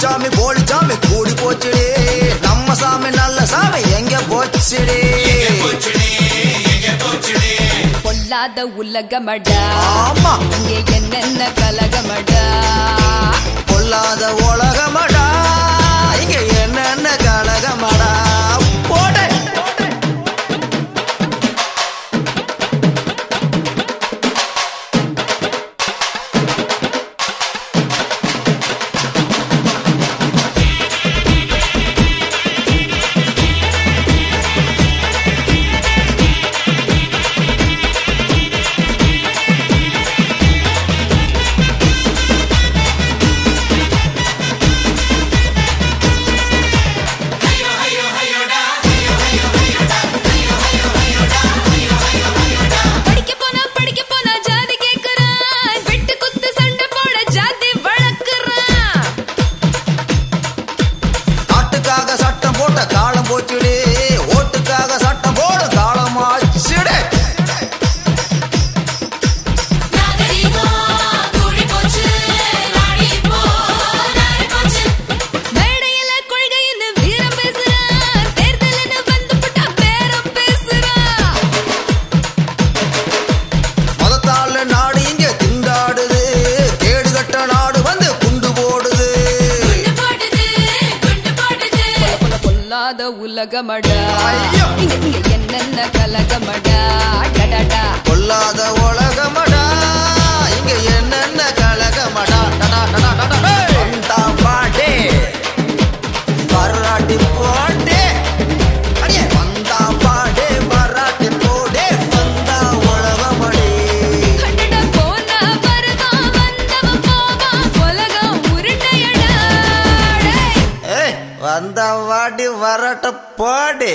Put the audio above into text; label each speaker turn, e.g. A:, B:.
A: சாமி போலி சாமி கூடி போச்சுடி. நம்ம சாமி நல்ல சாமி எங்க போச்சுடி?
B: இல்லாத உலகமடா.
A: ஆமா.
B: இங்கே என்னென்ன கலகமடா.
A: பொல்லாத உலகமடா.
B: இல்லாத உலகமடா. இங்க இங்க என்னென்ன கலகமடா.
A: கொல்லா கரட்ட பாடு